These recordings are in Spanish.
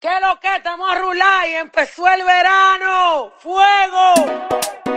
¿Qué lo que? Estamos a y empezó el verano. ¡Fuego!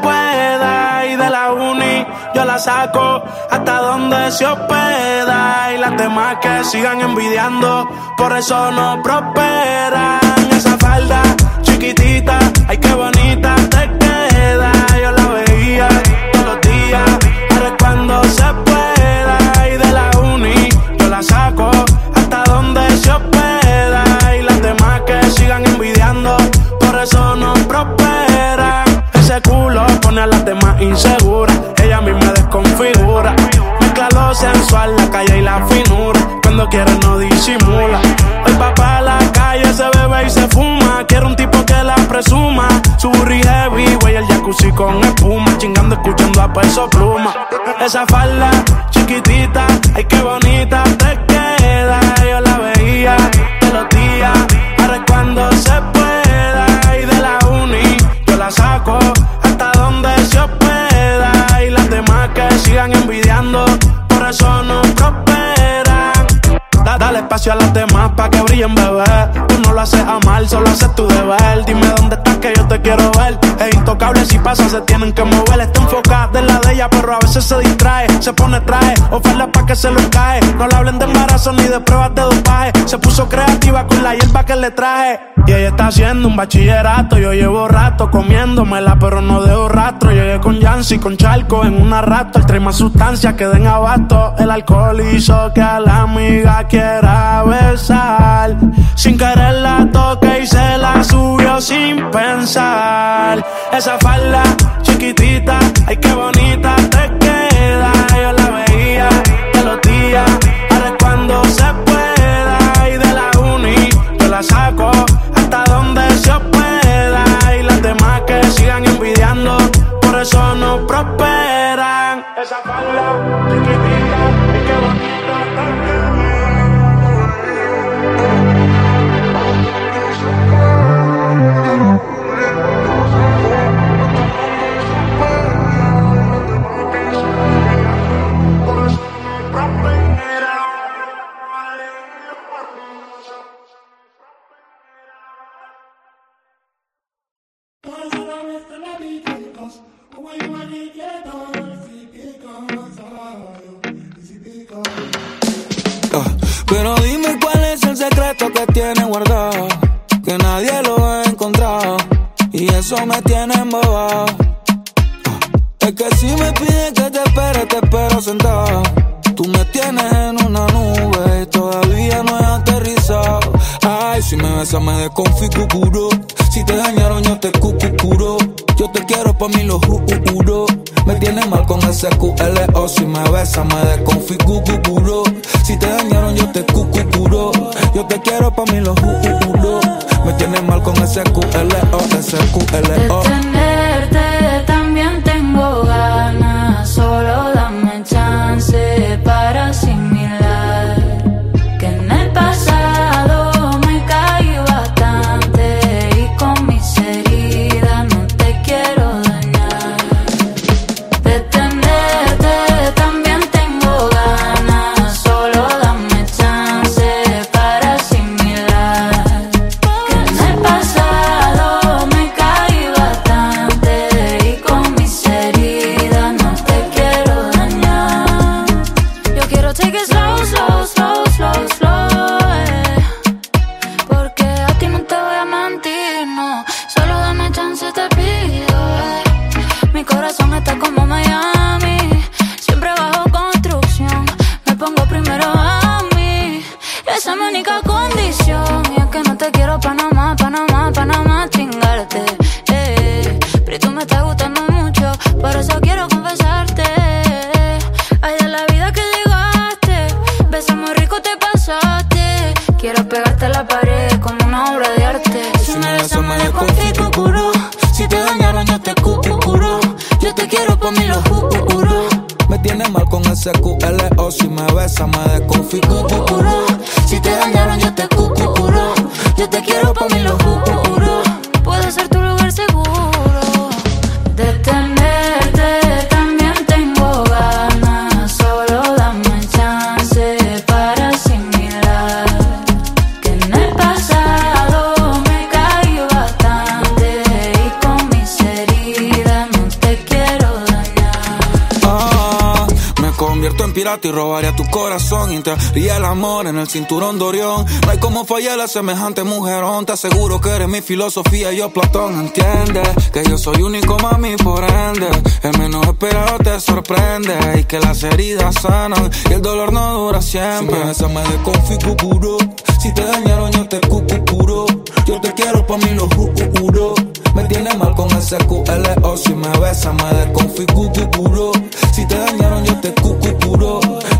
Pueda. Y de la uni yo la saco hasta donde se hospeda. Y las demás que sigan envidiando, por eso no prosperan. Esa falda chiquitita, ay qué bonita te queda. Yo la veía todos los días, ahora es cuando se Ese culo pone a las demás inseguras. Ella misma desconfigura. Mezcla lo sensual, la calle y la finura. Cuando quiere no disimula. El papá a la calle se bebe y se fuma. Quiere un tipo que la presuma. Su heavy, güey, el jacuzzi con espuma. Chingando, escuchando a peso pluma. Esa falda chiquitita, ay qué bonita te queda. Yo la veía todos los días. Ahora cuando se pueda. Y de la uni yo la saco envidiando, por eso no prosperan. Da- dale espacio a las demás pa' que brillen, bebé. Tú no lo haces a mal, solo haces tu deber. Dime dónde estás que yo te quiero ver. Es intocable si pasa, se tienen que mover. Está enfocada en la de ella, pero a veces se distrae. Se pone traje, oferta pa' que se lo cae. No le hablen de embarazo ni de pruebas de dopaje. Se puso creativa con la hierba que le traje. Y ella está haciendo un bachillerato. Yo llevo rato comiéndomela, pero no dejo rastro. Llegué con Yancy, con Charco en una rato. El trae más sustancias que den abasto. El alcohol hizo que a la amiga quiera besar. Sin querer la toque y se la subió sin pensar. Esa falda chiquitita, ay qué bonita sigan envidiando, por eso no prosperan. Esa falda secreto que tiene guardado, que nadie lo ha encontrado, y eso me tiene embobado. Ah, Es que si me pides que te espere, te espero sentado. Tú me tienes en una nube y todavía no he aterrizado. Ay, si me besas me desconfiguro. Si te dañaron yo te cucucuro. Yo te quiero pa' mí lo juro. Me tienes mal con ese QLO. Si me besas me desconfiguro. Si te dañaron yo te cucucuro. Yo te quiero pa' mí lo juro. Me tienes mal con ese QLO, ese QLO. gato y robaría tu corazón. Y te el amor en el cinturón de Orión. No hay como fallar a semejante mujerón. Te aseguro que eres mi filosofía, y yo Platón. Entiende que yo soy único, mami, por ende. El menos esperado te sorprende. Y que las heridas sanan y el dolor no dura siempre. Si me desconfiguro. Si te dañaron, yo te cucucuro. Yo te quiero pa' mí, lo juro. Me tiene mal con ese QLO. Si me besa me desconfiguro. Si te dañaron, yo te cucucuro.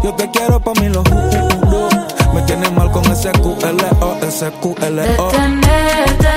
Yo te quiero pa' mí lo juro. Me tienes mal con ese QLO, ese QLO. Detenerte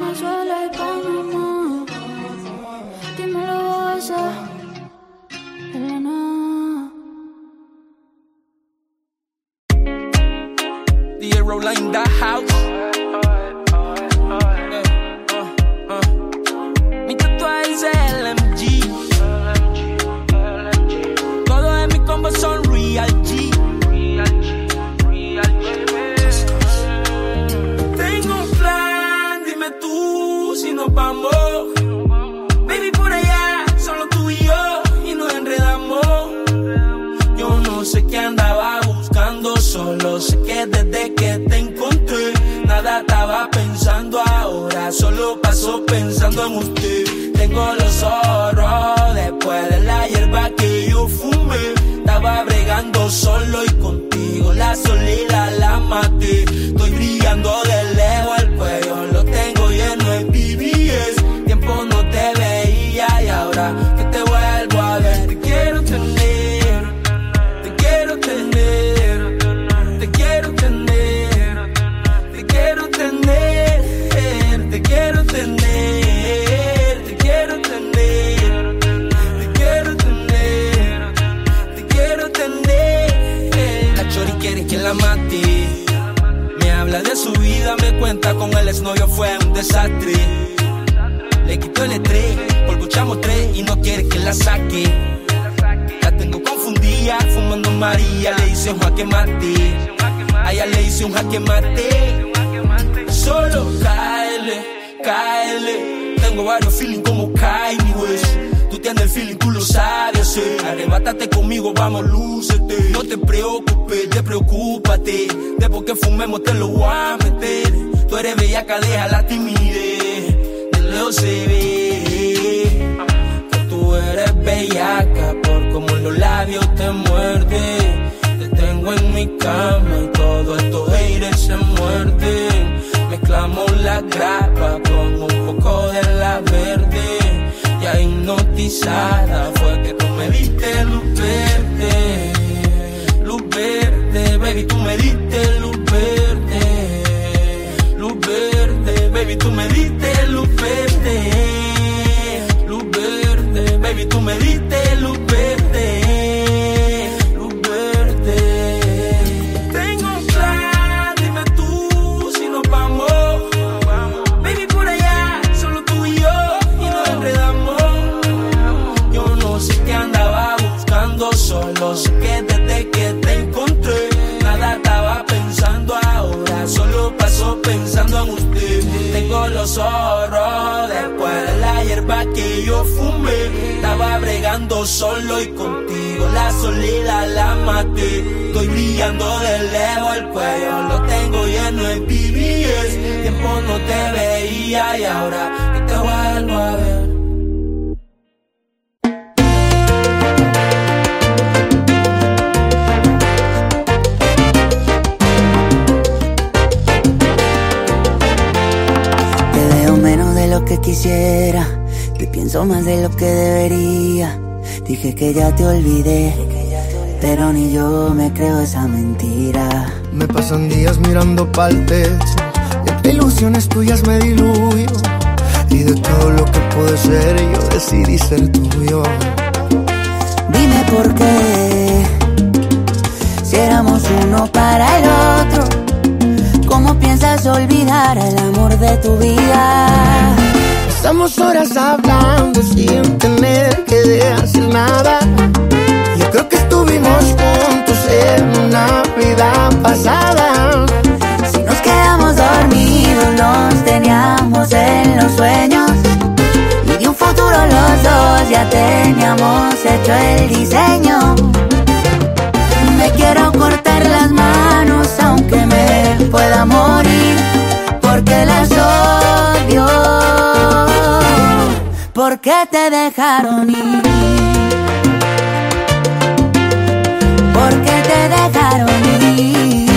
moi je l'ai pas Tiempo no te veía y ahora que te vuelvo a ver. Te veo menos de lo que quisiera. Te pienso más de lo que debería. Dije que ya te olvidé. Pero ni yo me creo esa mentira. Me pasan días mirando pa'l ilusiones tuyas me diluyo. Y de todo lo que puede ser, yo decidí ser tuyo. Dime por qué. Si éramos uno para el otro. ¿Cómo piensas olvidar el amor de tu vida? Estamos horas hablando sin tener que decir nada. Yo creo que estuvimos juntos en una vida pasada. Nos teníamos en los sueños. Y de un futuro los dos ya teníamos hecho el diseño. Me quiero cortar las manos aunque me pueda morir. Porque las odio. Porque te dejaron ir. Porque te dejaron ir.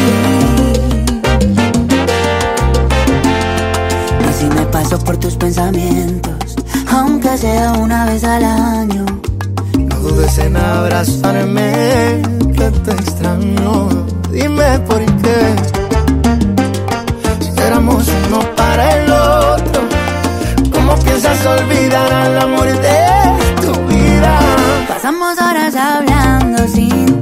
Paso por tus pensamientos, aunque sea una vez al año. No dudes en abrazarme, que te extraño. Dime por qué. Si éramos uno para el otro, ¿cómo piensas olvidar al amor de tu vida? Pasamos horas hablando sin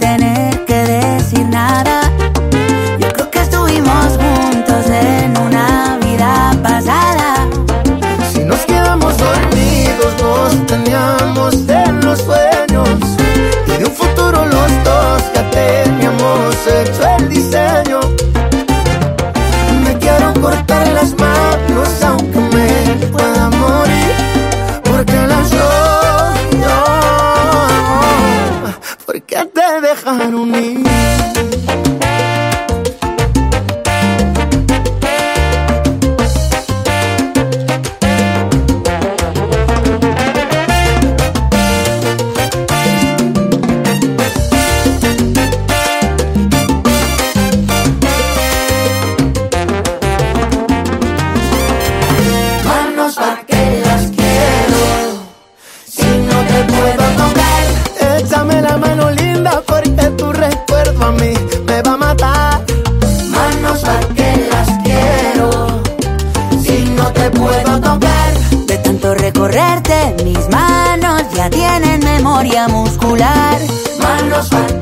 muscular. manos pa'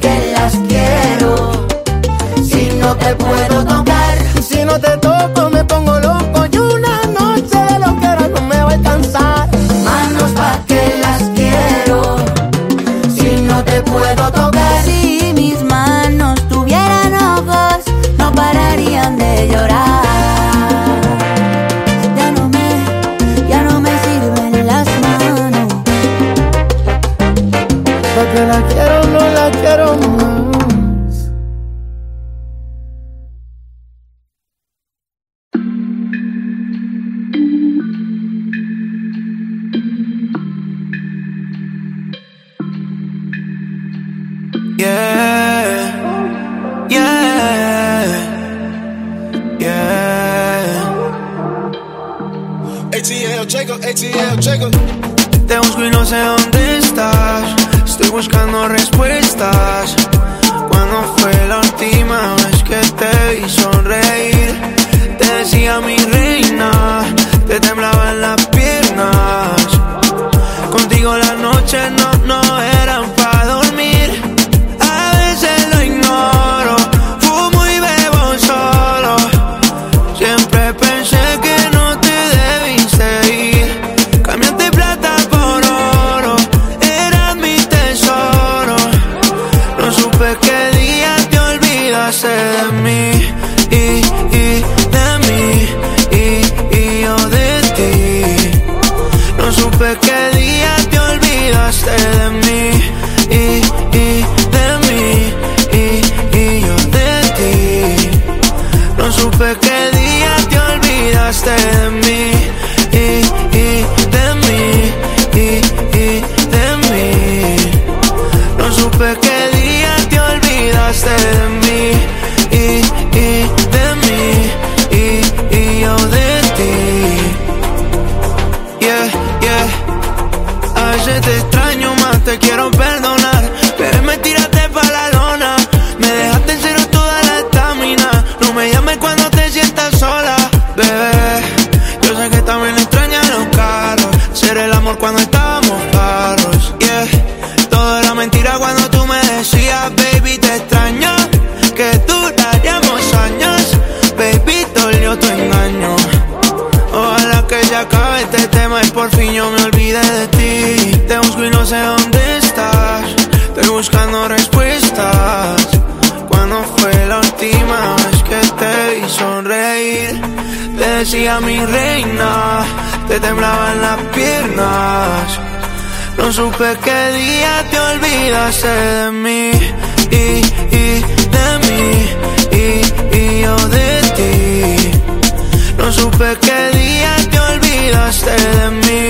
día te olvidaste de mí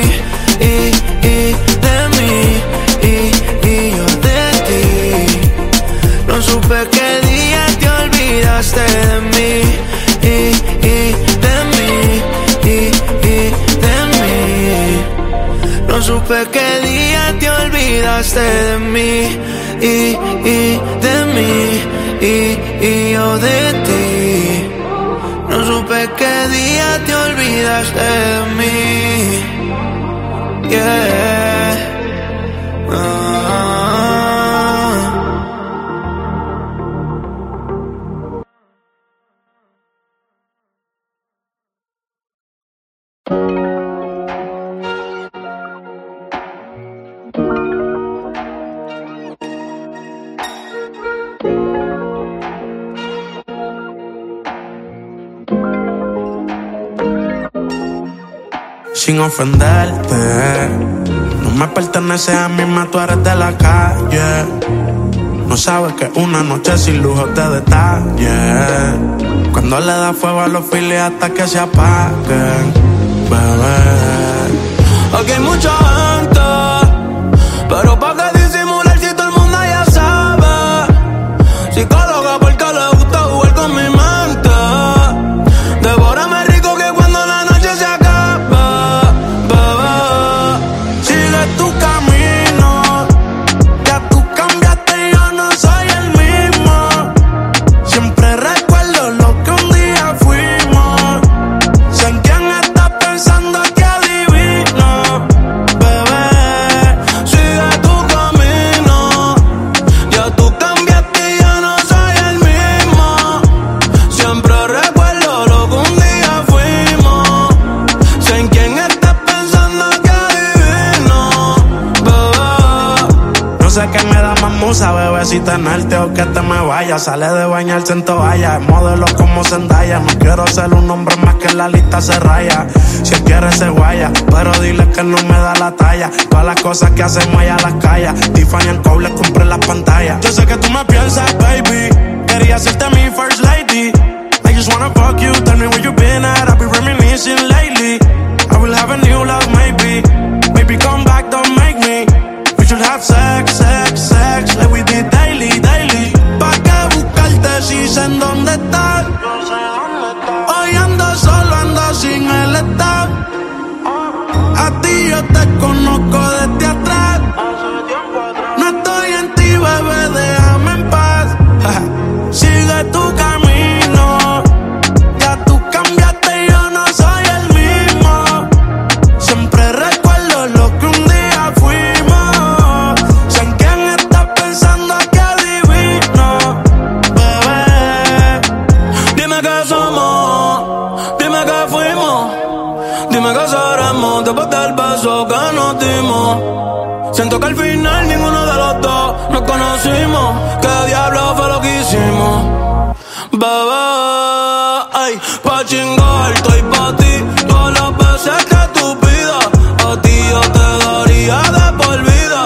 y, y de mí y, y yo de ti. No supe qué día te olvidaste de mí y, y de mí y, y de mí. No supe qué día te olvidaste de mí y, y de mí y, y yo de ti. Supe qué día te olvidaste de mí. Yeah. Ofenderte. No me pertenece a mí, más tú eres de la calle. No sabes que una noche sin lujo de detalle. Cuando le da fuego a los files hasta que se apaguen, bebé. Aquí hay Sale de bañarse en toalla, modelo como Zendaya. No quiero ser un hombre más que la lista se raya. Si quiere se guaya, pero dile que no me da la talla. Todas las cosas que hacemos allá las calles. Tiffany en Cole, compré las pantallas. Yo sé que tú me piensas, baby. Quería serte mi first lady. I just wanna fuck you, tell me where you been at. I've been reminiscing lately. I will have a new love, maybe. Baby, come back, don't make me. We should have sex, sex, sex, conozco desde atrás. No estoy en ti, bebé, déjame en paz. Sigue tu camino. Ya tú cambiaste y yo no soy el mismo. Siempre recuerdo lo que un día fuimos. Sé en quién estás pensando que adivino, bebé. Dime qué somos, Siento que al final ninguno de los dos nos conocimos. ¿Qué diablo fue lo que hicimos? Bebé, ay, pa' chingar, estoy pa' ti. Todas las veces que tú pidas, a ti yo te daría de por vida.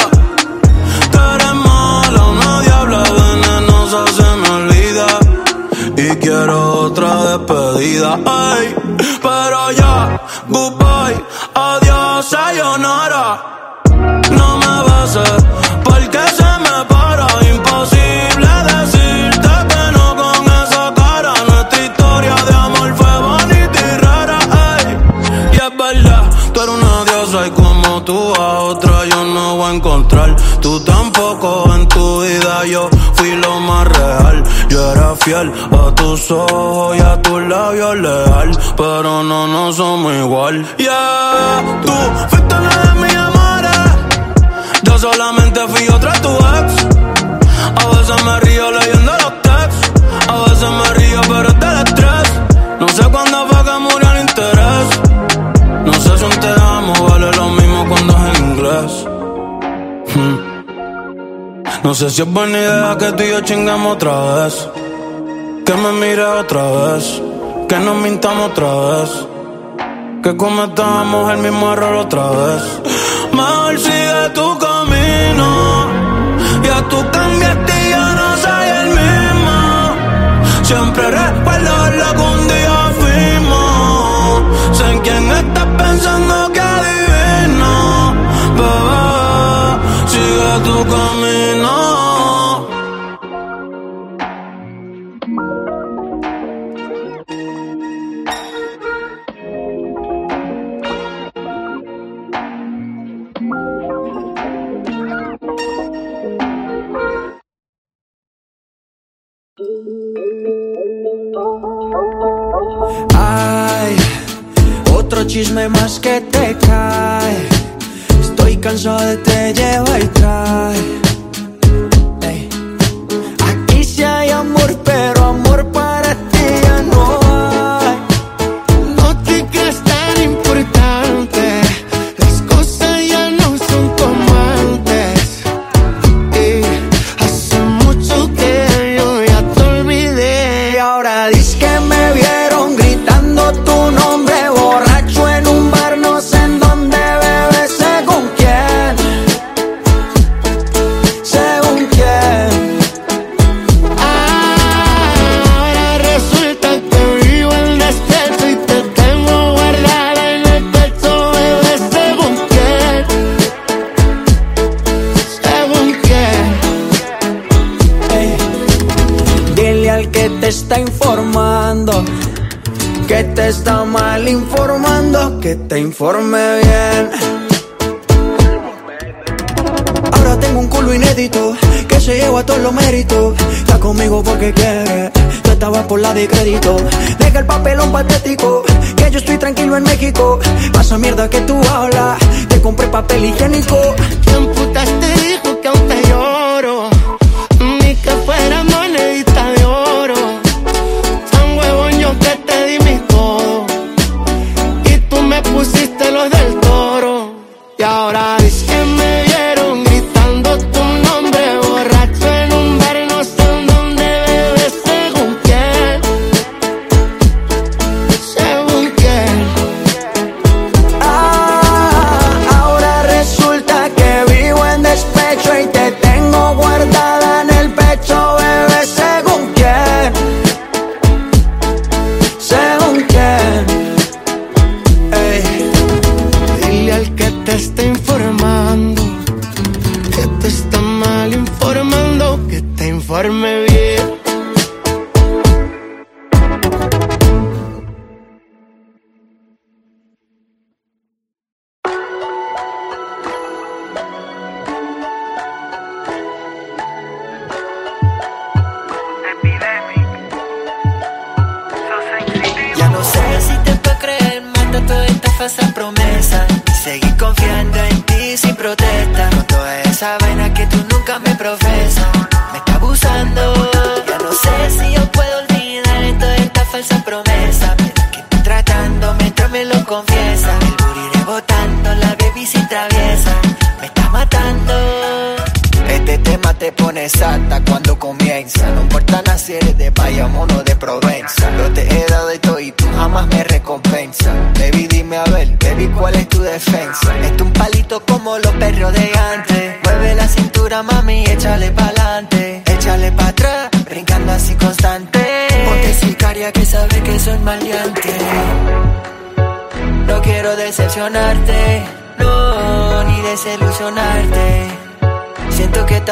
Tú eres mala, una diabla venenosa se me olvida. Y quiero otra despedida, ay. Pero ya, goodbye, sayonara. No me beses, porque se Yo era fiel a tus ojos y a tus labios leal. Pero no, no somos igual. Yeah, tú fuiste una de mis amores. Yo solamente fui otra tu ex. A veces me río leyendo los texts. A veces me río, pero es del estrés. No sé cuándo fue que murió el interés. No sé si un No sé si es buena idea que tú y yo chingamos otra vez. Que me mire otra vez. Que nos mintamos otra vez. Que cometamos el mismo error otra vez. Mejor sigue tu camino. Ya tú cambiaste y yo no soy el mismo. Siempre recuerdo lo que un día fuimos. Sé en quién estás pensando que adivino. Bebé, sigue tu camino. Otro chisme más que te cae. Estoy cansado de te lleva y trae. Ey. Aquí sí hay amor, pero está informando que te está mal informando, que te informe bien. Ahora tengo un culo inédito que se lleva todos los méritos. Está conmigo porque quiere. Tú estabas por la de crédito. Deja el papelón patético. Que yo estoy tranquilo en México. Pasa mierda que tú hablas. Te compré papel higiénico. ¿Quién putas te dijo que aún te lloro?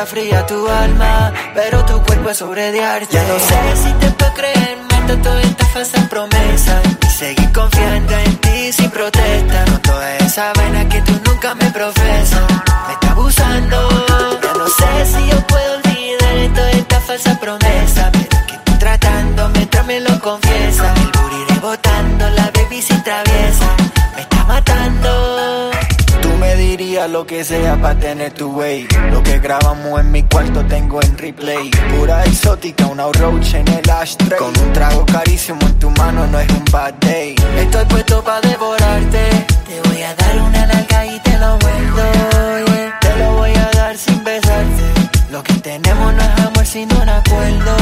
Está fría tu alma, pero tu cuerpo es sobre de arte. Ya no sé si te puedo creer, mata toda esta falsa promesa. Y seguir confiando en ti sin protesta. Con toda esa vaina que tú nunca me profesas. Me está abusando. Ya no sé si yo puedo olvidar toda esta falsa falsa promesa. Pero que tú tratando mientras me lo confiesa. El booty rebotando, la baby sin traviesa. Me está matando. Dirías lo que sea para tener tu way. Lo que grabamos en mi cuarto tengo en replay. Pura exótica, una roach en el ashtray. Con un trago carísimo en tu mano no es un bad day. Estoy puesto para devorarte. Te voy a dar una larga y te lo vuelvo. yeah. Te lo voy a dar sin besarte. Lo que tenemos no es amor sino un acuerdo.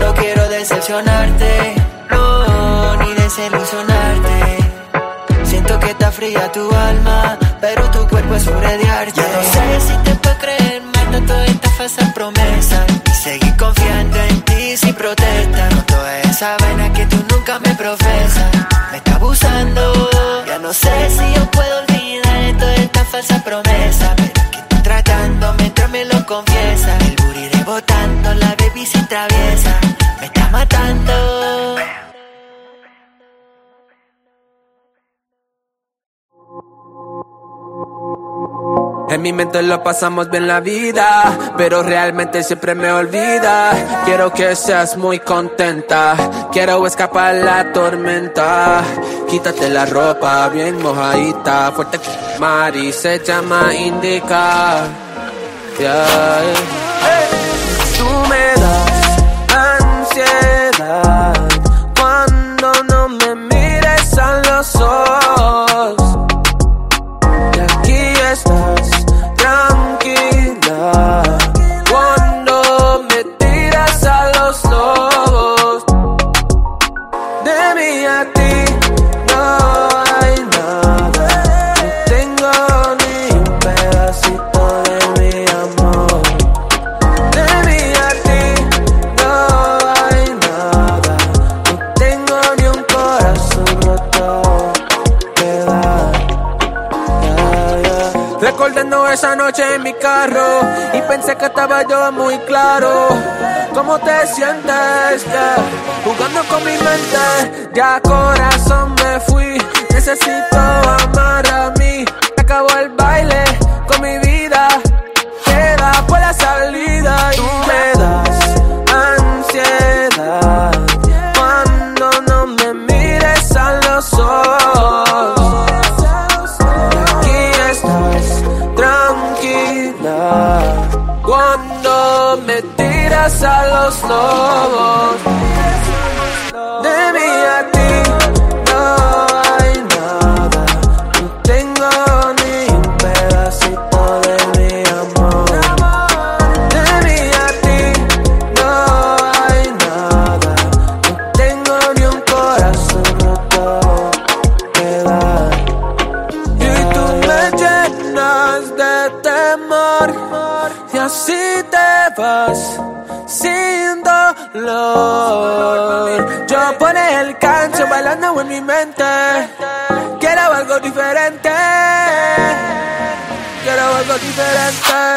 No quiero decepcionarte, no, ni desilusionarte. Fría tu alma, pero tu cuerpo es arte. Ya no sé si te puedo creer de toda esta falsa promesa. Y seguir confiando en ti sin protesta. Con toda esa vaina que tú nunca me profesas. Me está abusando. Ya no sé si yo puedo olvidar toda esta falsa promesa. Pero que tú tratando mientras me lo confiesa. El booty rebotando, la baby sin traviesa. Me está matando. En mi mente lo pasamos bien la vida, pero realmente siempre me olvida. Quiero que seas muy contenta, quiero escapar la tormenta. Quítate la ropa bien mojadita, fuerte Mari se llama Indica. Yeah. Recordando esa noche en mi carro y pensé que estaba yo muy claro. ¿Cómo te sientes? Yeah. Jugando con mi mente, ya corazón me fui. Necesito amar a mí. Acabó el baile con mi vida. Queda por la diferente.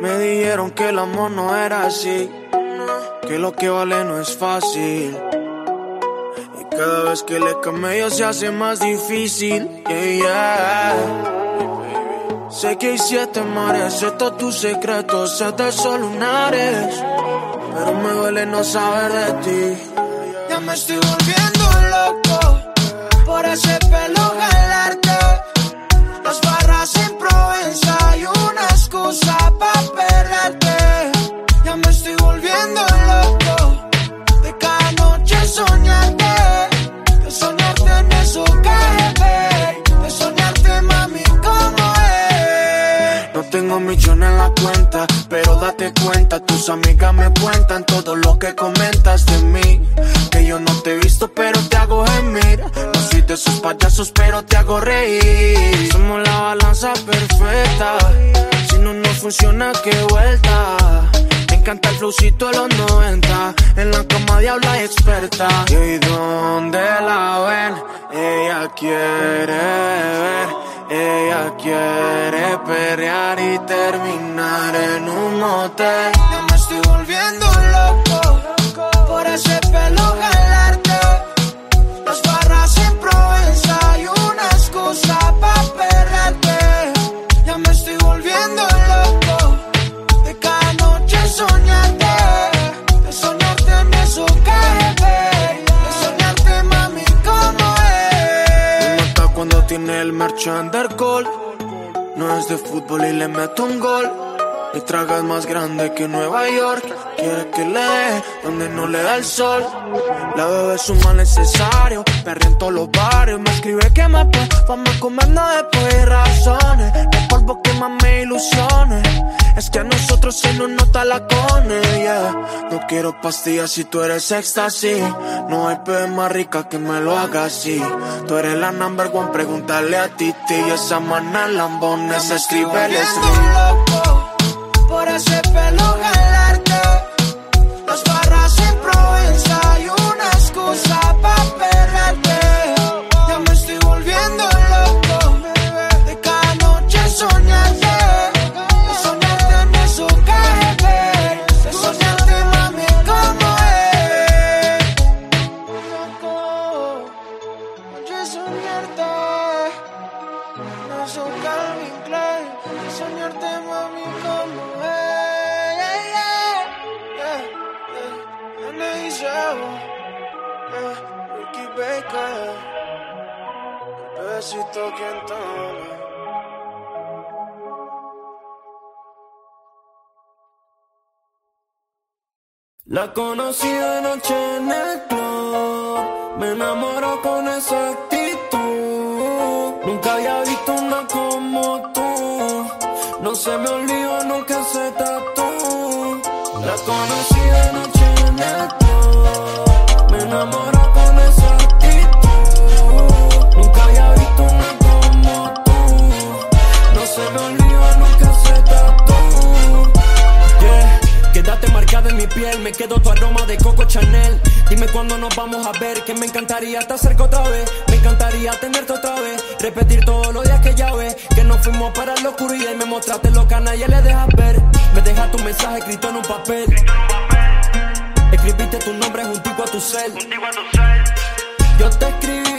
Me dijeron que el amor no era así, que lo que vale no es fácil. Y cada vez que le camello se hace más difícil. Yeah, yeah. Sé que hay siete mares, estos tus secretos, sé de lunares. Pero me duele no saber de ti. Ya me estoy volviendo. amigas grande que Nueva York. Quiere que le dé donde no le da el sol. La bebé es un mal necesario. Perre en todos los barrios. Me escribe que me pe. Vamos comiendo después de razones. El polvo que más me ilusiones. Es que a nosotros se nos nota la cone, yeah. No quiero pastillas si tú eres éxtasis. No hay pe más rica que me lo haga así. Tú eres la number one, pregúntale a Titi. Y esa mana lambón, esa escribe el por eso espero jalarte. Dos barras en Provenza y una excusa. La conocí de noche en el club, me enamoró con esa actitud. Nunca había visto una como tú, no se me olvidó nunca ese tatu. La conocí de noche en el club, me enamoró. me quedo tu aroma de Coco Chanel. Dime cuándo nos vamos a ver, que me encantaría estar cerca otra vez, me encantaría tenerte otra vez, repetir todos los días que ya ves, que nos fuimos para la oscuridad y me mostraste lo que a nadie le dejas ver. Me dejaste un mensaje escrito en un papel. Escribiste tu nombre juntico a tu cel. Yo te escribí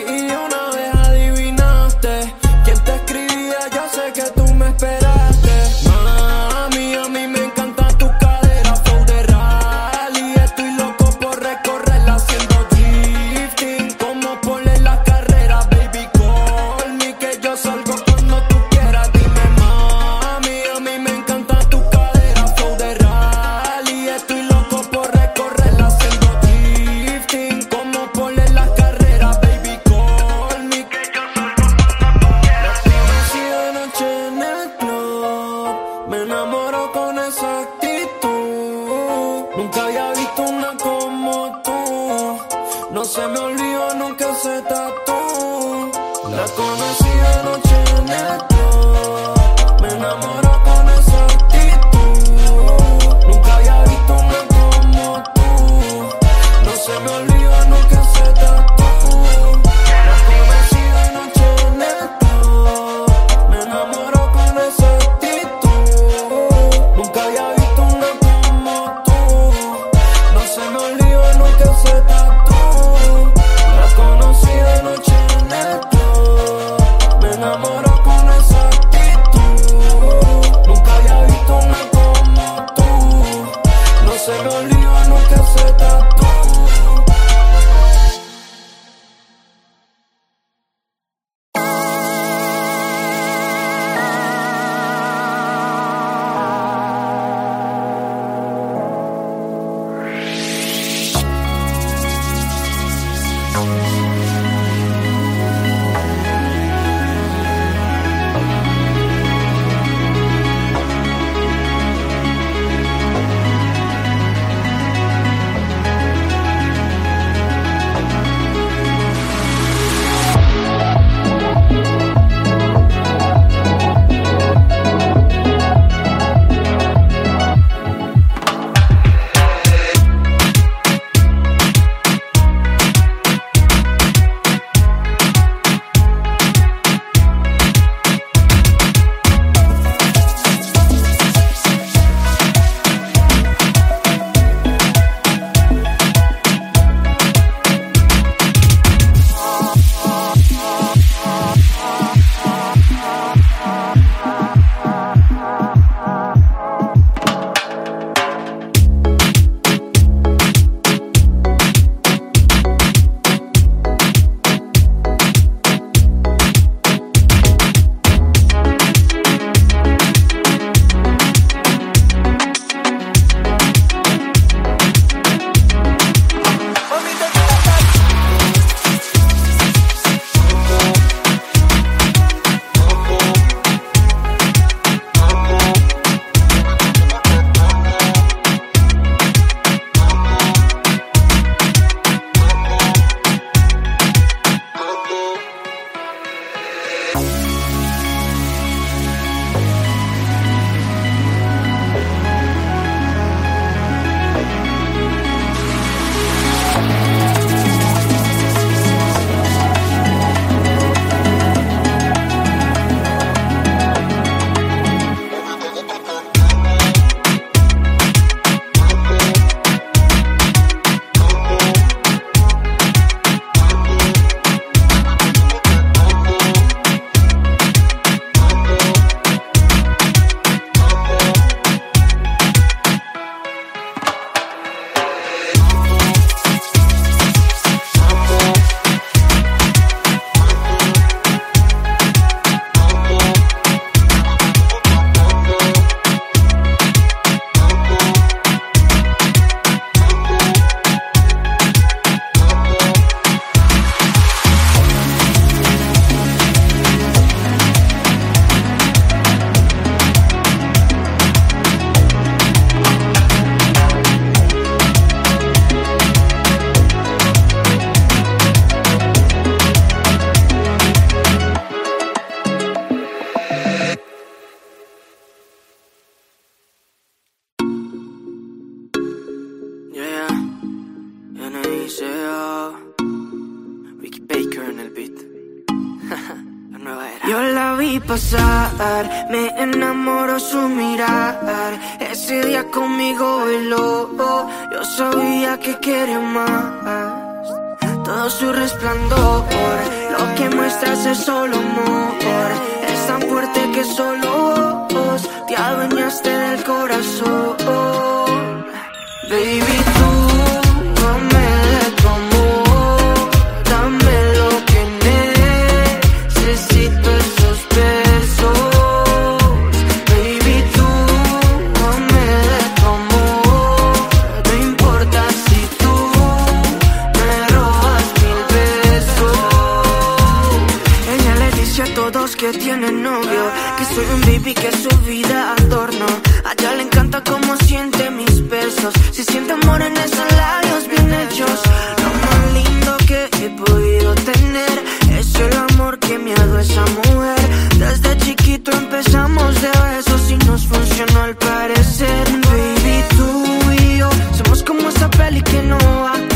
dice a todos que tiene novio, que soy un baby que su vida adorno. A ella le encanta cómo siente mis besos, si siente amor en esos labios bien hechos. Lo más lindo que he podido tener es el amor que me ha dado esa mujer. Desde chiquito empezamos de besos y nos funcionó al parecer. Baby, tú y yo somos como esa peli que no va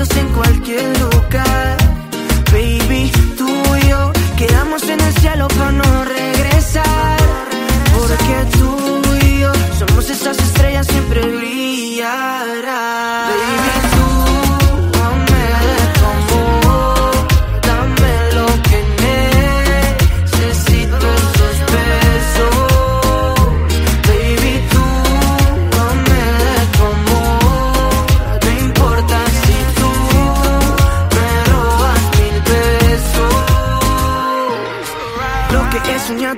en cualquier lugar.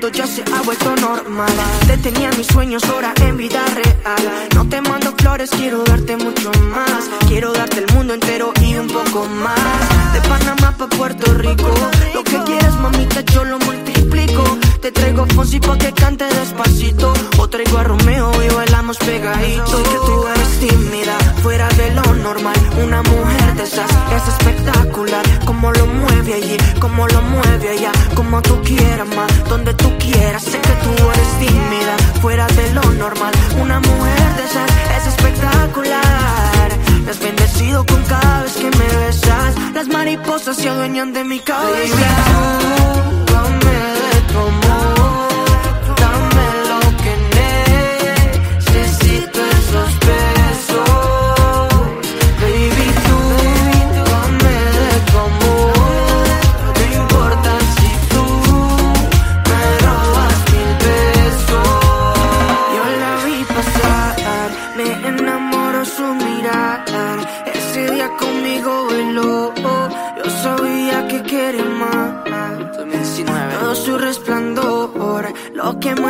Extrañado ya se ha vuelto normal. Te tenía mis sueños ahora en vida real. No te mando flores, quiero darte mucho más. Quiero darte el mundo entero y un poco más. De Panamá pa' Puerto Rico. Lo que quieras, mamita, yo lo multiplico. Te traigo Fonsi pa' que cante despacito. O traigo a Romeo y bailamos pegaditos. Sé que tú eres tímida, fuera de lo normal. Una mujer de esas es espectacular. Como lo mueve allí, como lo mueve allá. Como tú quieras, más, donde tú quieras. Sé que tú eres fuera de lo normal. Una mujer de esas es espectacular. Me has bendecido con cada vez que me besas. Las mariposas se adueñan de mi cabeza. Dame de tu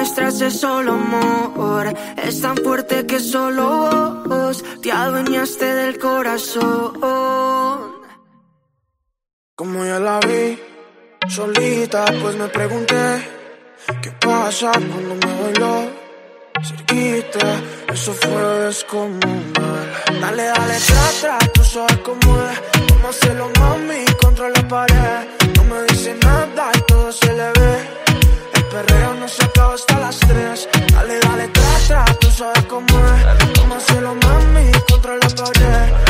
muestras es solo amor. Es tan fuerte que solo vos te adueñaste del corazón. Como ya la vi, solita, pues me pregunté qué pasa cuando me bailó cerquita. Eso fue descomunal. Dale, dale, tra, tra, tú sabes cómo es. Vamos a hacerlo, mami, contra la pared. No me dice nada y todo se le ve. El perreo sabes cómo es. Vamos a hacerlo, mami, contra la pared.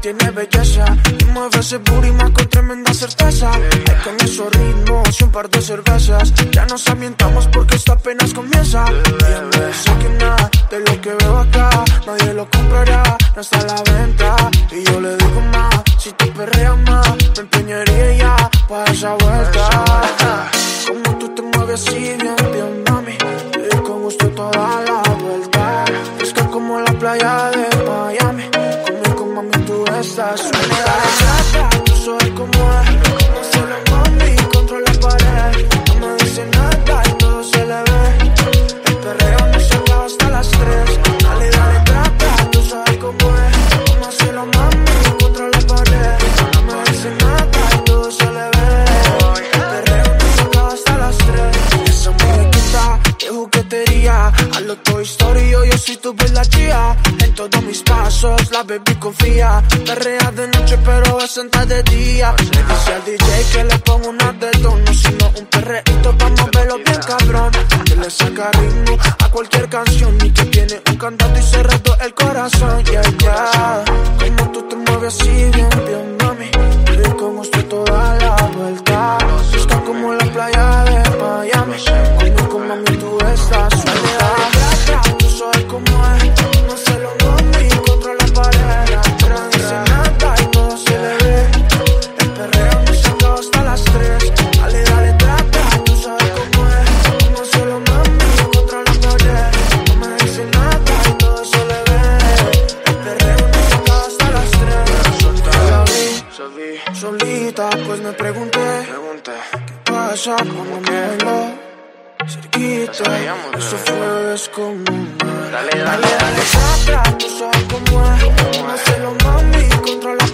Tiene belleza. Y mueve ese booty más con tremenda certeza. Hay con esos ritmos y un par de cervezas. Ya nos ambientamos porque esto apenas comienza. Dime, sé que nada de lo que veo acá. Nadie lo comprará, no está a la venta. Y yo le digo más, si tú perreas más, me empeñaría ya para esa vuelta. Mueves así, bien, bien, mami. Y con gusto toda la vuelta. Fresca como la playa de Miami. Conmigo, mami, tú estás suelta. Tú sabes cómo es. No solo mami, contra la pared. Toy Story, yo, yo soy tu bella tía. En todos mis pasos, la baby confía. Perrea de noche, pero es senta de día. Le dice al DJ que le pongo una de tono. Sino un perreíto, vamos a verlo bien cabrón. Que le saca ritmo a cualquier canción. Y que tiene un cantante y cerrado el corazón. Yeah, yeah. Como tú te mueves así, bien, bien, mami. Y con gusto toda la vuelta. Está como la playa de Miami. ¿Qué pasa cuando me bailó? cerquita. Eso fue descomunal. Dale, dale, dale, trata, tú sabes cómo es. No se lo mami contra la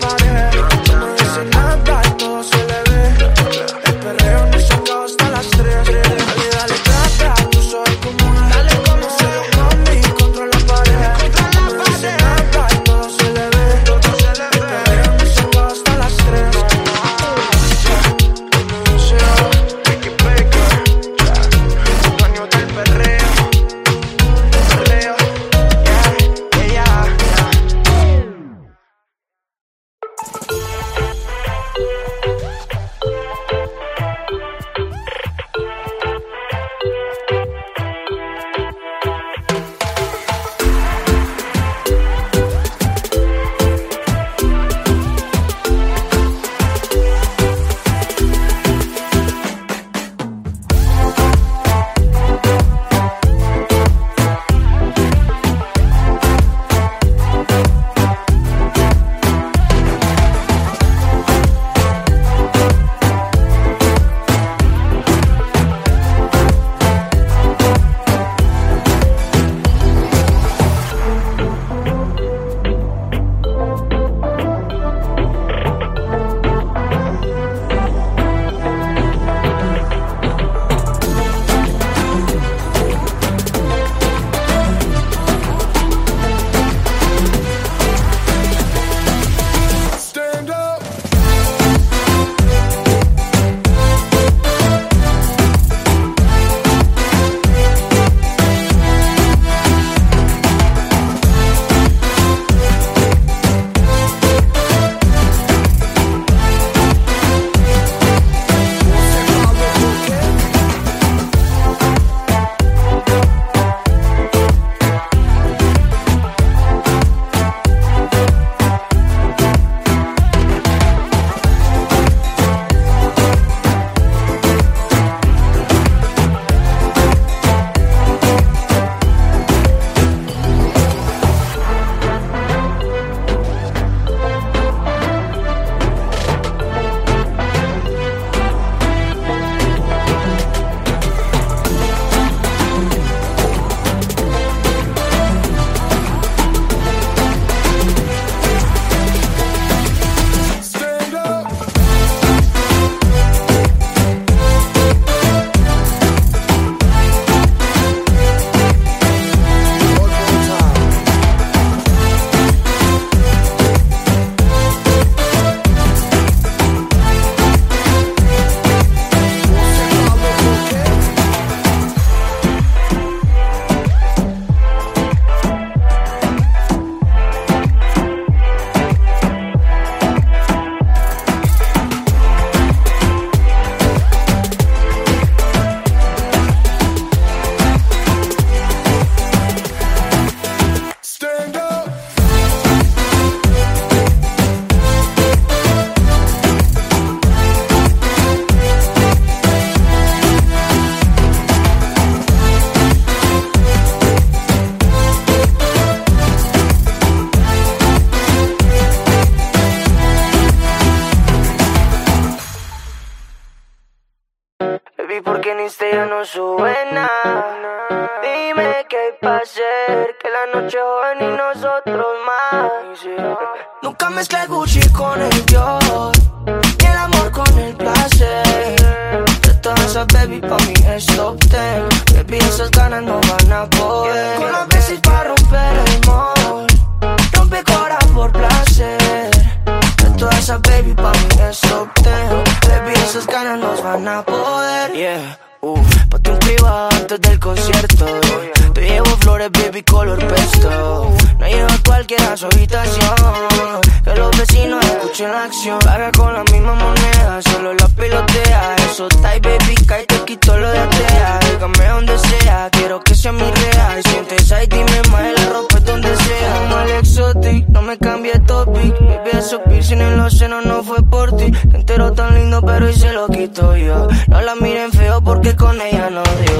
sea mi real. Sientes ahí, dime más, la ropa es donde sea. Como el exotic, no me cambie topic. Baby, eso piercing en los senos no fue por ti. Te entero tan lindo, pero hoy se lo quito yo. No la miren feo porque con ella no dio.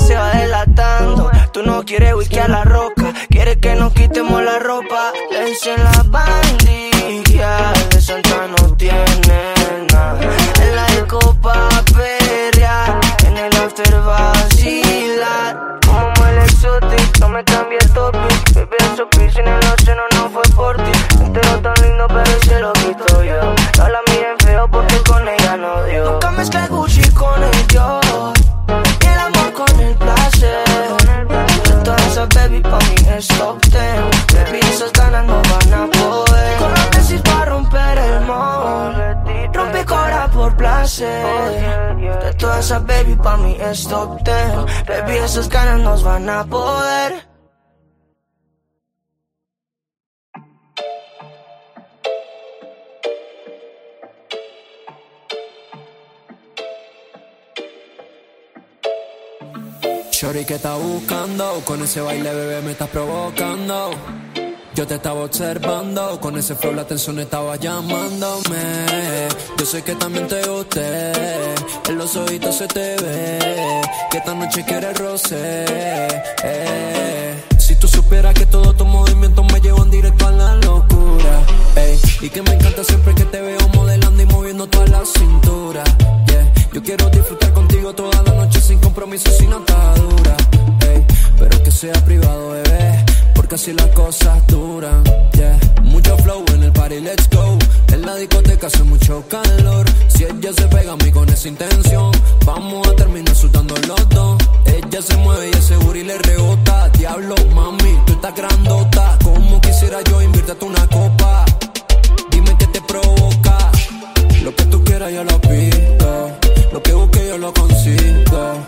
Se va delatando. Tú no quieres whisky a la roca, quieres que nos quitemos la ropa. Le dicen la De todas esas baby pa' mí es top. Baby, esas ganas nos van a poder. Shorty que está buscando, con ese baile bebé me estás provocando. Yo te estaba observando, con ese flow la atención estaba llamándome. Yo sé que también te gusté, en los ojitos se te ve, que esta noche quieres roce. eh. Si tú supieras que todos tus movimientos me llevan directo a la locura, ey, y que me encanta siempre que te veo modelando y moviendo toda la cintura. Yo quiero disfrutar contigo toda la noche sin compromiso, sin atadura, ey, pero que sea privado, bebé porque así las cosas duran. Yeah. Mucho flow en el party, let's go. En la discoteca hace mucho calor. Si ella se pega a mí con esa intención, vamos a terminar sudando los dos. Ella se mueve y es segura y le rebota. Diablo, mami, tú estás grandota. Como quisiera yo invirtarte una copa. Dime qué te provoca. Lo que tú quieras yo lo pido. Lo que busque yo lo consigo.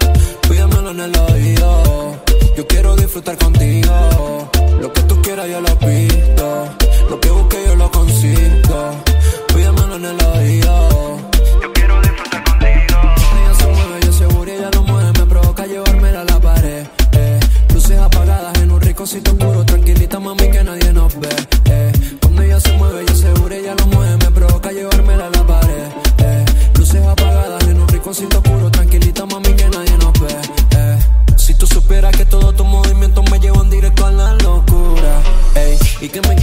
Pídemelo en el oído. Yo quiero disfrutar contigo. Lo que tú quieras yo lo pido. Lo que busque yo lo consigo. Pídemelo en el oído. Yo quiero disfrutar contigo. Ella se mueve, yo seguro ella lo mueve. Me provoca llevármela a la pared. eh. Luces apagadas en un rinconcito oscuro. Tranquilita, mami, que nadie nos ve. eh. Cuando ella se mueve, yo seguro ella lo mueve. Me provoca llevármela a la pared. eh. Luces apagadas en un rinconcito oscuro. Tranquilita, mami, que ey. Y que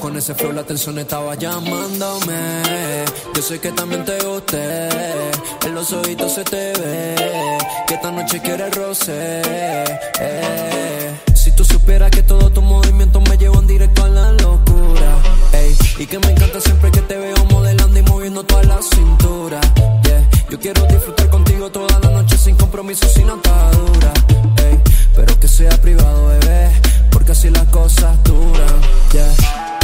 con ese flow, la atención estaba llamándome. Yo sé que también te guste, en los ojitos se te ve, que esta noche quieres roce. Eh. Si tú supieras que todos tus movimientos me llevan directo a la locura. Y que me encanta siempre que te veo modelando y moviendo toda la cintura. Yeah. Yo quiero disfrutar contigo toda la noche sin compromiso, sin atadura. Ey. Pero que sea privado, bebé, porque así las cosas duran. Yeah.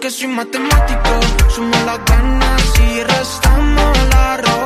Que soy matemático, sumo las ganas y restamos la ropa.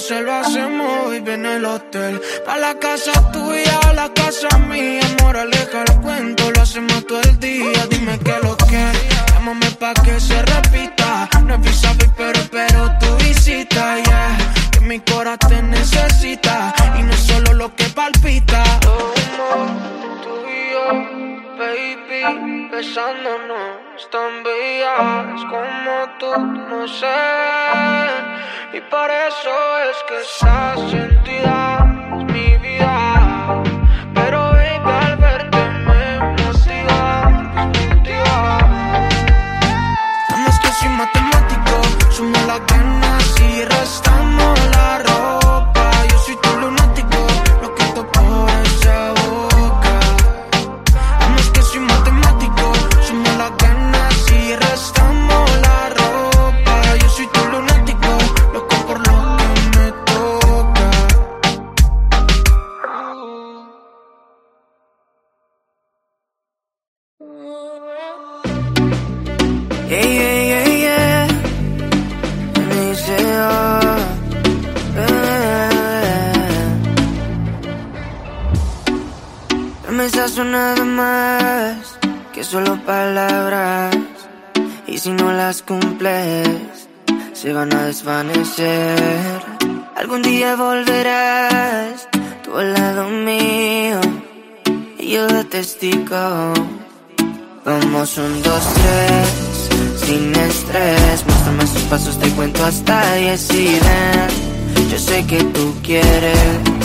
Veces lo hacemos, baby, en el hotel. Pa' la casa tuya, la casa mía. Amor, aleja el cuento, lo hacemos todo el día. Dime que lo quieres, llámame pa' que se repita. No es visa, pero espero tu visita, yeah. Que mi corazón te necesita. Y no es solo lo que palpita. Y baby, besándonos tan bellas como tú, no sé. Y por eso es que esa sentida son nada más que solo palabras. Y si no las cumples, se van a desvanecer. Algún día volverás, tú al lado mío, y yo de testigo. Vamos un, dos, tres, sin estrés. Muéstrame sus pasos, te cuento hasta diez y ven. Yo sé que tú quieres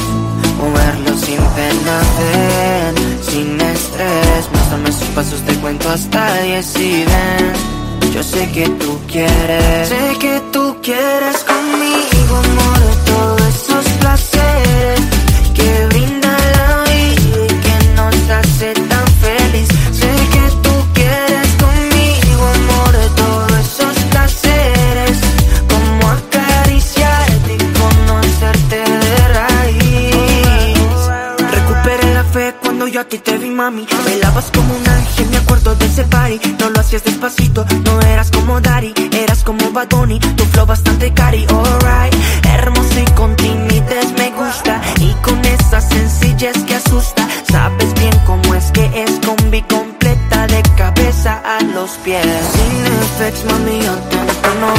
moverlo sin pena, ven. Sin estrés, muéstrame sus pasos, te cuento hasta diez y ven. Yo sé que tú quieres, sé que tú quieres conmigo, amor, todos esos placeres yo a ti te vi, mami. Bailabas como un ángel, me acuerdo de ese party. No lo hacías despacito, no eras como Daddy, eras como Bad Bunny. Tu flow bastante cari, alright. Hermosa y con timidez me gusta. Y con esa sencillez que asusta. Sabes bien cómo es que es combi completa de cabeza a los pies. Sin effects, mami, yo te entono.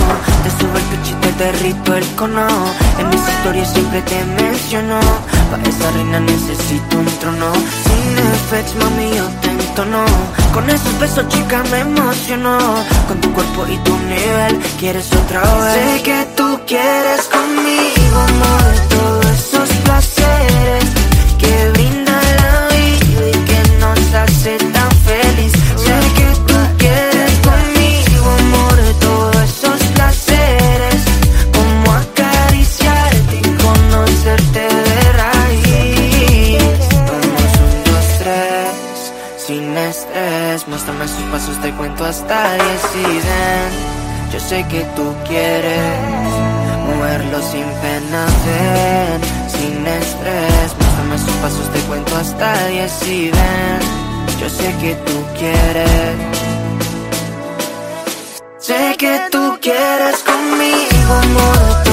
Te subo el pecho y te derrito el cono. En mis historias siempre te menciono. Para esa reina necesito un trono. Sin effects, mami, yo te entono. Con esos besos, chica, me emociono. Con tu cuerpo y tu nivel, quieres otra vez. Sé que tú quieres conmigo, amor. Todos esos placeres hasta diez y ven. Yo sé que tú quieres moverlo sin pena, ven, sin estrés. Muéstrame sus pasos, te cuento hasta diez y ven. Yo sé que tú quieres. Sé que tú quieres conmigo, amor,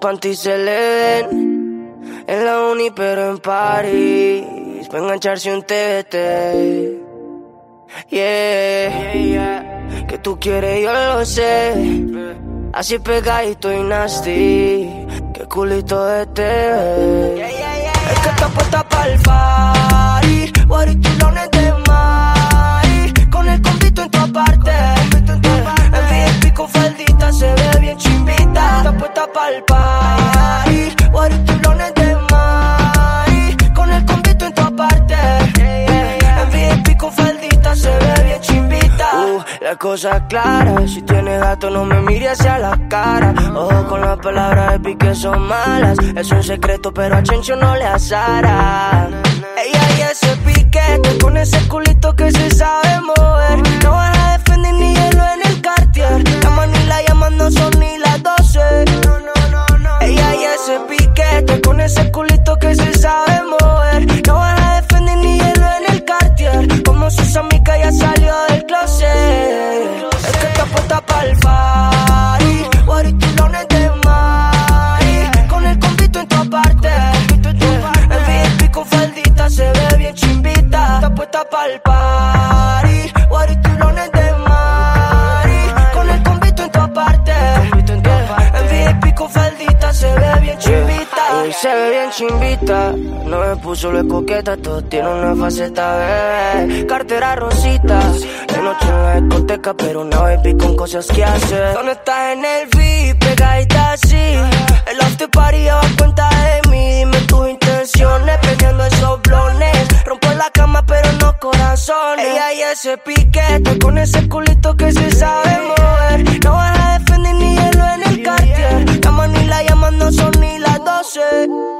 Panties se le ven en la uni, pero en París. Va a engancharse un tete. Yeah, yeah, que tú quieres, yo lo sé. Así pegadito y nasty. Que culito de té. Es que está puesta pa'l party. Guaritulones de Mari. Con el convito en tu parte. Se ve bien chimbita. Está puesta pa'l party. Guaritulones de Mari. Con el convito en tu parte. En VIP con faldita se ve bien chimbita. Uh, la cosa clara. Si tienes gato, no me mires hacia la cara. Ojo con las palabras de pique son malas. Es un secreto, pero a Chencho no le asara. Ella y ese piquete con ese culito que se sabe mover. No vas a defender ni hielo en el cartier. La son ni las 12. Ella y ese piquete con ese culito que se sabe mover. No vas a defender ni hielo en el cartier. Como sus amigas ya salió del closet. Es que está puesta pa'l party. Guaritulones de Mari. Con el convito en tu parte. En VIP con faldita se ve bien chimbita. Está puesta pa'l party. Se ve bien chimbita. No me puso lo coqueta, todo tiene una faceta bebé. Cartera rosita. De noche en la discoteca, pero una baby con cosas que hacer. ¿Dónde estás en el VIP? Pegadita así. El after party ya va a cuenta de mí. Dime tus intenciones, prendiendo esos blones. Rompo la cama, pero no corazones. Ella y ese piquete, con ese culito que se sabe mover. 12.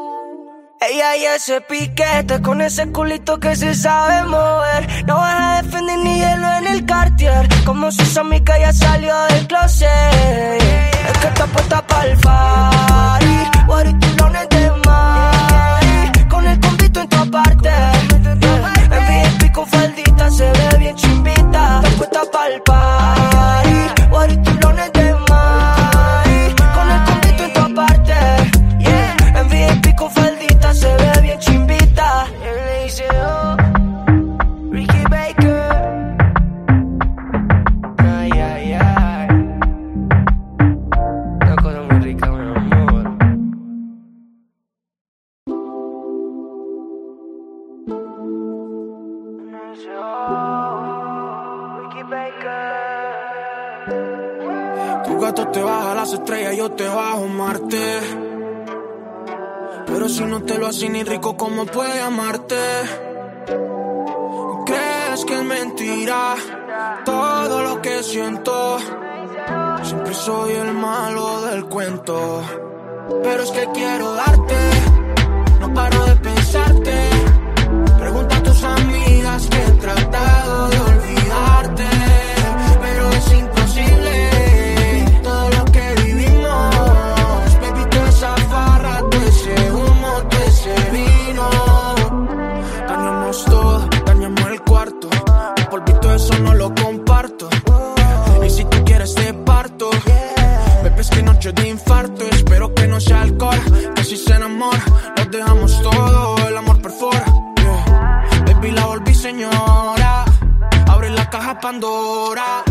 Ella y ese piquete con ese culito que se sabe mover. No vas a defender ni hielo en el cartier. Como sus amigas ya salió del closet. Es que está puesta pa'l party. Guaritulones de Mari. Con el convito en tu parte. En VIP con faldita se ve bien chimbita. Está puesta pa'l party. Te baja las estrellas, yo te bajo Marte. Pero si no te lo hace ni rico, ¿cómo puede amarte? ¿Crees que es mentira todo lo que siento? Siempre soy el malo del cuento. Pero es que quiero darte, no paro de pensarte. Noche de infarto. Espero que no sea alcohol, que si se enamora, nos dejamos todo. El amor perfora. yeah. Baby, la volví señora. Abre la caja Pandora.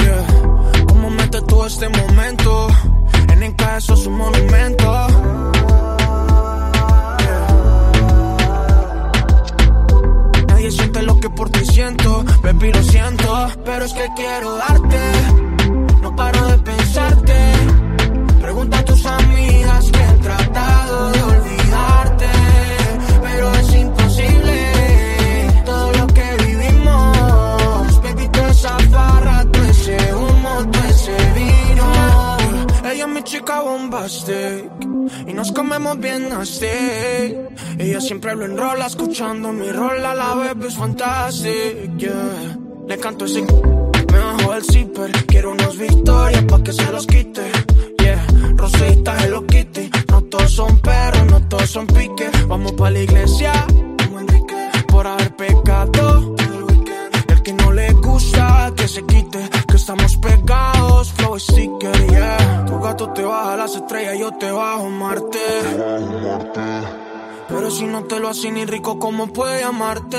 Yeah. ¿Cómo metes todo este momento? En encaje eso es un monumento. Que por ti siento, baby, lo siento. Pero es que quiero darte, no paro de pensarte. Bombastic y nos comemos bien nasty. Ella siempre lo enrola escuchando mi rola, la bebé es fantastic, yeah. Le canto ese me bajo el zipper, quiero unos victorias pa' que se los quite, yeah. Rosita Hello Kitty, no todos son perros, no todos son piques. Vamos pa' la iglesia, por haber pecado que se quite, que estamos pegados, flow y sticker, yeah. Tu gato te baja las estrellas, yo te bajo Marte. Pero si no te lo hace ni rico, ¿cómo puede amarte?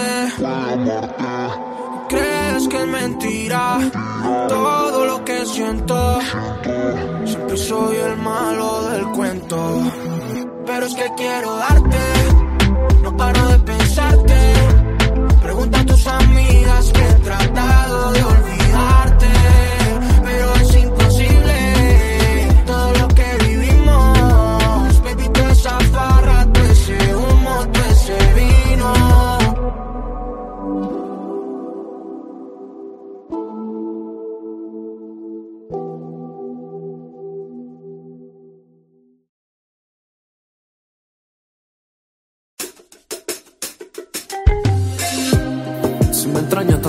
Crees que es mentira todo lo que siento. Siempre soy el malo del cuento. Pero es que quiero darte, no paro de pensar. Pregunta a tus amigas que he tratado de olvidarte.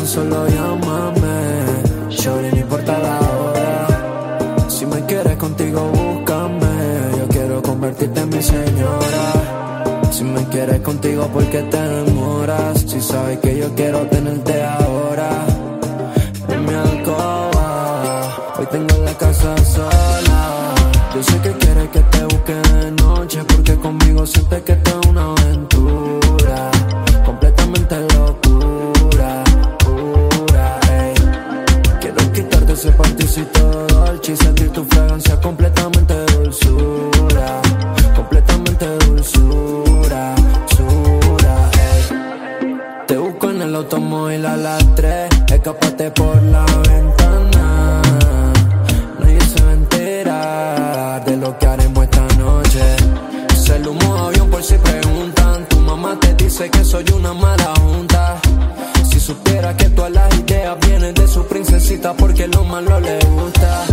Solo llámame. Shorty, no importa la hora. Si me quieres contigo búscame. Yo quiero convertirte en mi señora. Si me quieres contigo ¿por qué te demoras Si sabes que yo quiero tenerte ahora. En mi alcoba Hoy tengo la casa sola. Yo sé que quieres que te busque de noche Porque conmigo sientes que esto es una aventura. Completamente locura, ese panticito dolce sentir tu fragancia completamente dulzura, completamente dulzura, ey. Te busco en el automóvil a las 3, escapate por la ventana. Nadie se va a enterar de lo que haremos esta noche. Se humo avión por si preguntan. Tu mamá te dice que soy una mala junta. Si supiera que todas las ideas vienen de su princesita porque lo malo le gusta.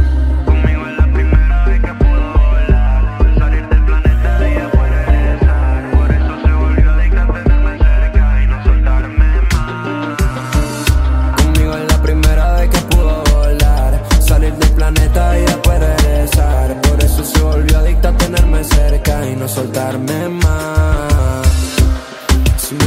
Conmigo es la primera vez que pudo volar. Salir del planeta y después regresar. Por eso se volvió adicta a tenerme cerca y no soltarme más. Conmigo es la primera vez que pudo volar. Salir del planeta y después regresar. Por eso se volvió adicta a tenerme cerca y no soltarme más. Si me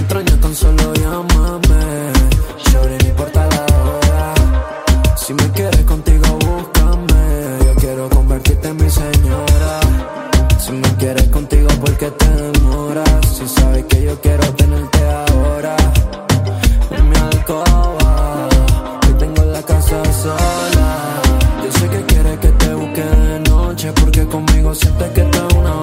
Porque conmigo sientes que esto es una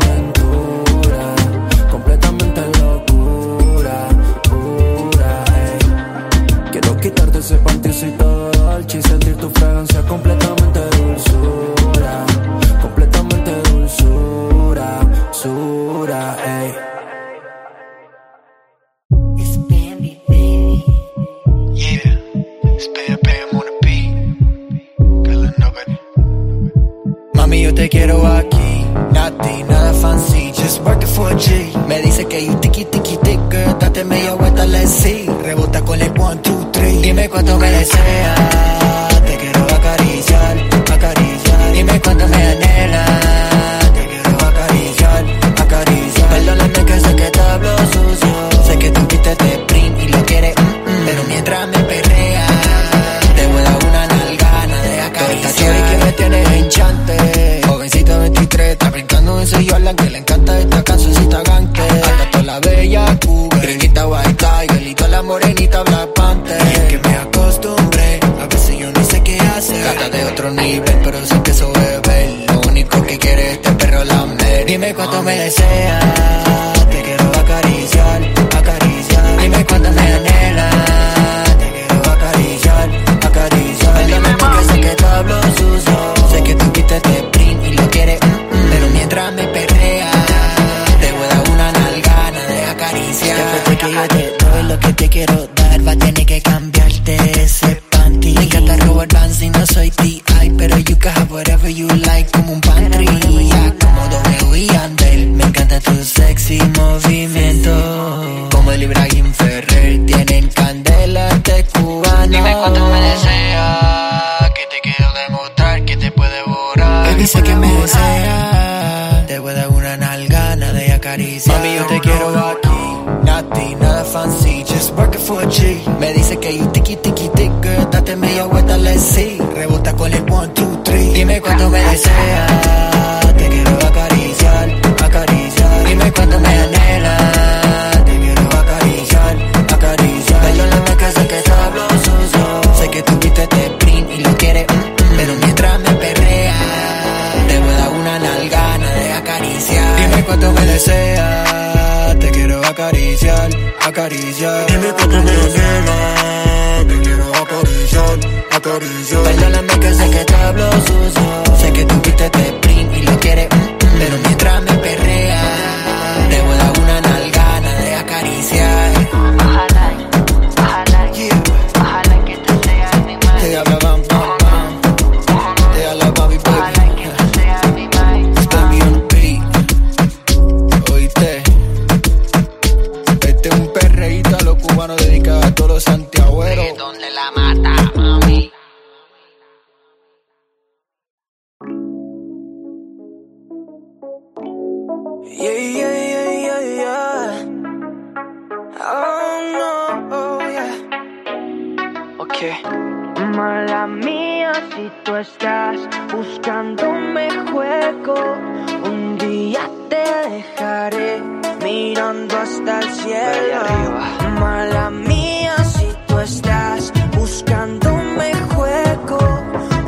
Mala mía si tú estás buscando un juego.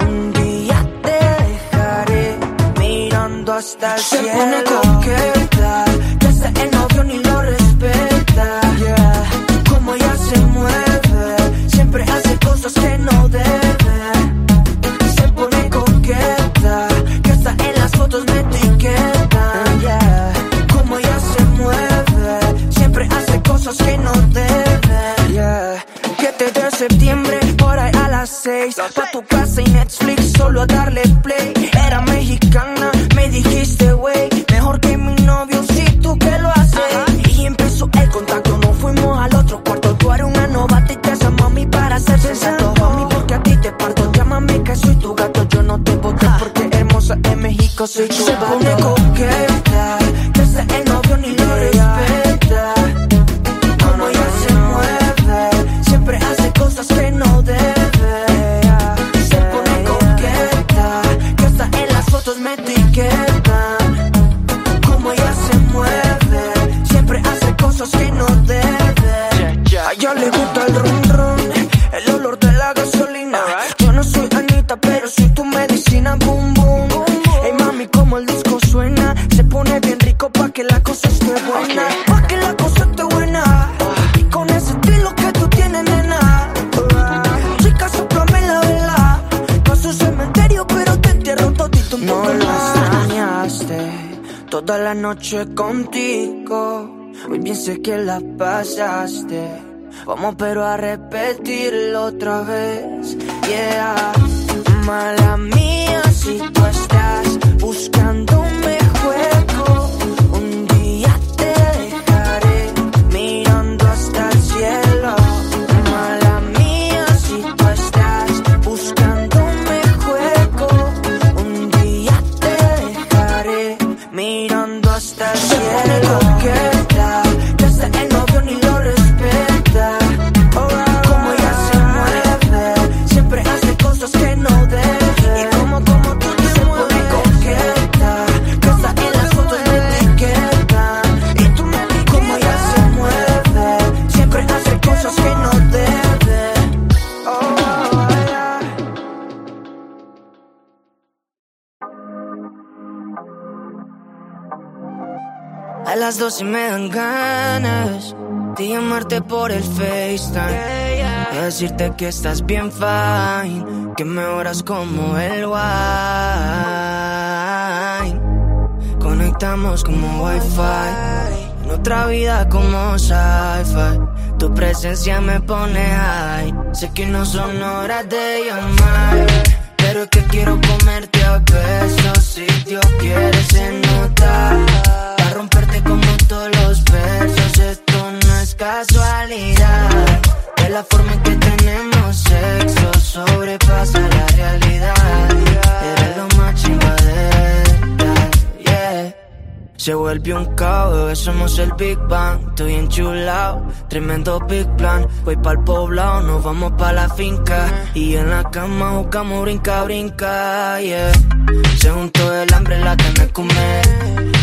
Un día te dejaré mirando hasta el cielo. explotarle noche contigo. Muy bien sé que la pasaste. Vamos pero a repetirlo otra vez. Yeah, mala mía si tú estás buscando dos y me dan ganas de llamarte por el FaceTime. A decirte que estás bien fine, que mejoras como el wine. Conectamos como Wi-Fi, en otra vida como sci-fi. Tu presencia me pone high. Sé que no son horas de llamar, pero es que quiero comerte a besos si Dios quiere se. casualidad de la forma en que te se vuelve un caos, somos el Big Bang. Estoy enchulado, tremendo Big Plan. Voy pa'l poblado, nos vamos pa' la finca. Y en la cama buscamos brinca, brinca, yeah. Se juntó el hambre, la que me come.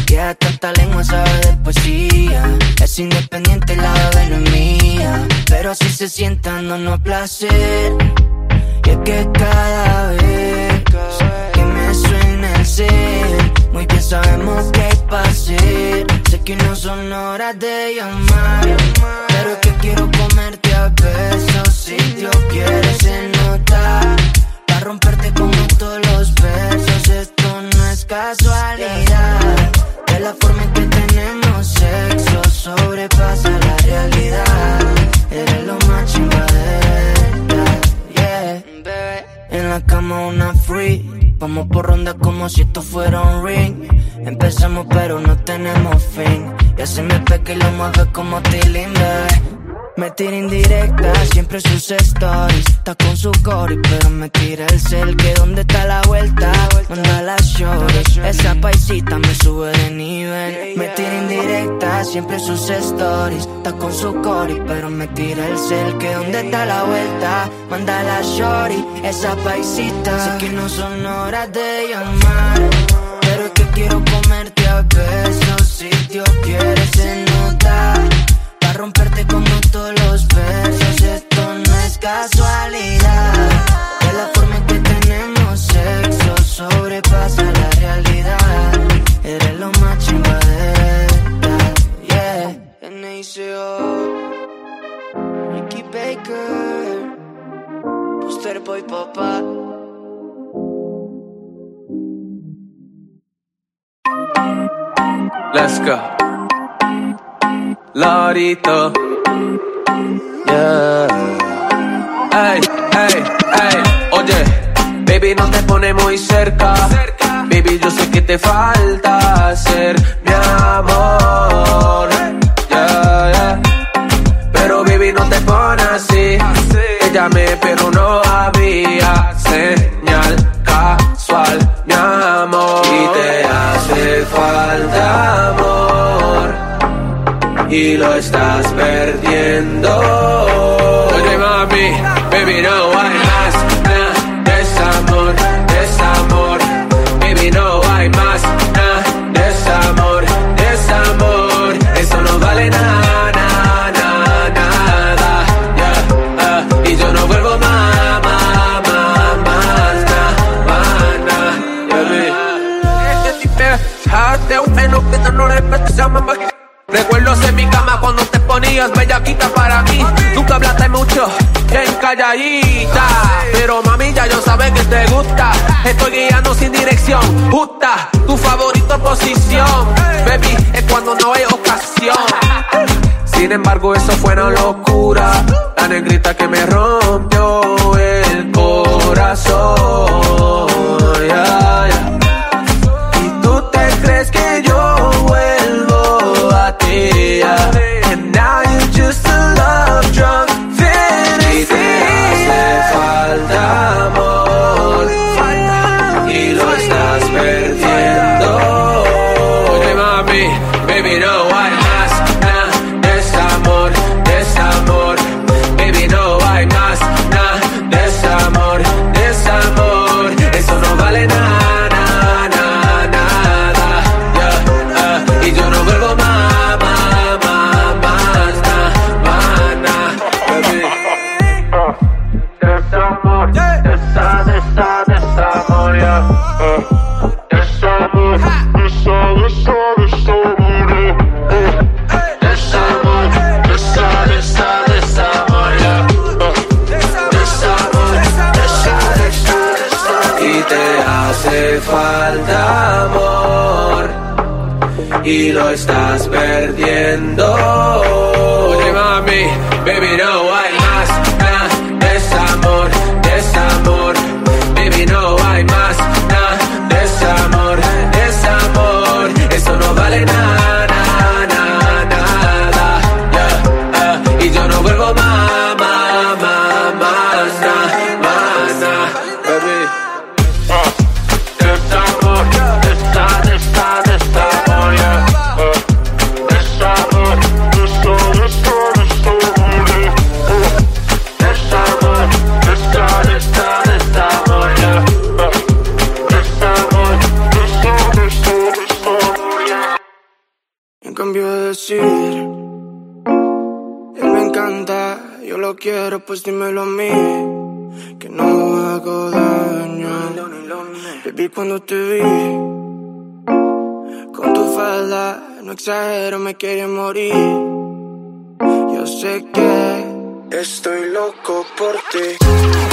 Queda tanta lengua, sabe de poesía. Es independiente, la bebé no es mía. Pero así se sienta, no, no placer. Y es que cada vez que me suena el ser muy bien sabemos qué pasir. Sé que no son horas de llamar, pero es que quiero comerte a besos. Si Dios quieres se nota, para romperte con todos los besos. Esto no es casualidad, de la forma en que tenemos sexo sobrepasa la realidad. Eres lo más chingada la cama una free. Vamos por ronda como si esto fuera un ring. Empezamos pero no tenemos fin. Y así me peca y lo mueve como Tilinda. Me tira indirecta, siempre sus stories. Está con su cori, pero me tira el cel. Que dónde está la vuelta, manda la shorty. Esa paisita me sube de nivel. Me tira indirecta, siempre sus stories. Está con su cori, pero me tira el cel. Que dónde está la vuelta, manda la shorty. Esa paisita. Sé que no son horas de llamar, pero es que quiero comerte a besos. Si Dios quiere, se nota Pa' romperte como todos casualidad De la forma en que tenemos sexo Sobrepasa la realidad Eres lo más chimba de esta Yeah N.I.C.O. Ricky Baker Poster Boy Papá Let's go. Lorito. Yeah. Oye, baby, no te pone muy cerca. Baby, yo sé que te falta ser mi amor. Yeah, yeah. Pero baby, no te pone así. Te llamé, pero no había señal casual, mi amor. Y te hace falta amor. Y lo estás perdiendo. Baby, no hay más. Nah, desamor, desamor. Baby, no hay más. Nah, desamor, desamor. Eso no vale nada, nada, nada. Yeah, ah, y yo no vuelvo más, más, más, más, nah, más, nah, yeah, Recuerdos en mi cama cuando te ponías bellaquita para mí. Nunca hablaste mucho, bien calladita. Pero mami, ya yo sabes que te gusta. Estoy guiando sin dirección, justa. Tu favorita posición, baby, es cuando no hay ocasión. Sin embargo, eso fue una locura. La negrita que me rompió el corazón. Y tú te crees que yo vuelvo a ti. yeah. Loco por ti.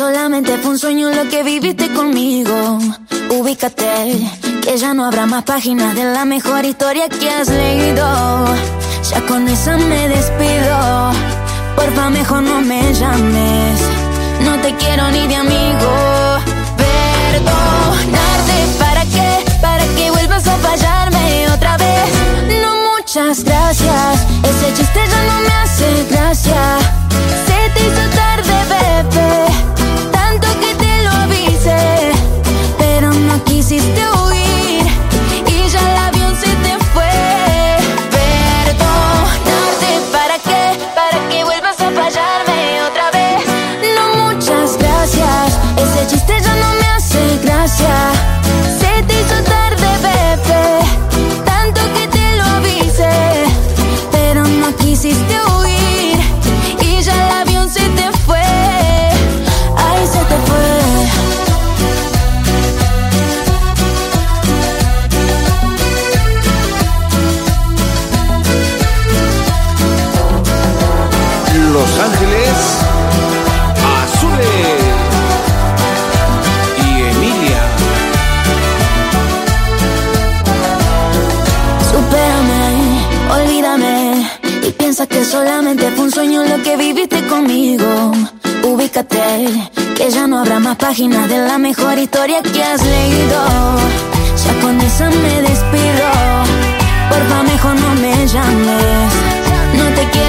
solamente fue un sueño lo que viviste conmigo. Ubícate, que ya no habrá más páginas de la mejor historia que has leído. Ya con esa me despido. Porfa, mejor no me llames. No te quiero ni de amigo. Perdonarte, ¿para qué? Para que vuelvas a fallarme otra vez. No, muchas gracias. Ese chiste ya no me hace gracia se teu que ya no habrá más páginas de la mejor historia que has leído. Ya con esa me despido, porfa mejor no me llames, no te quiero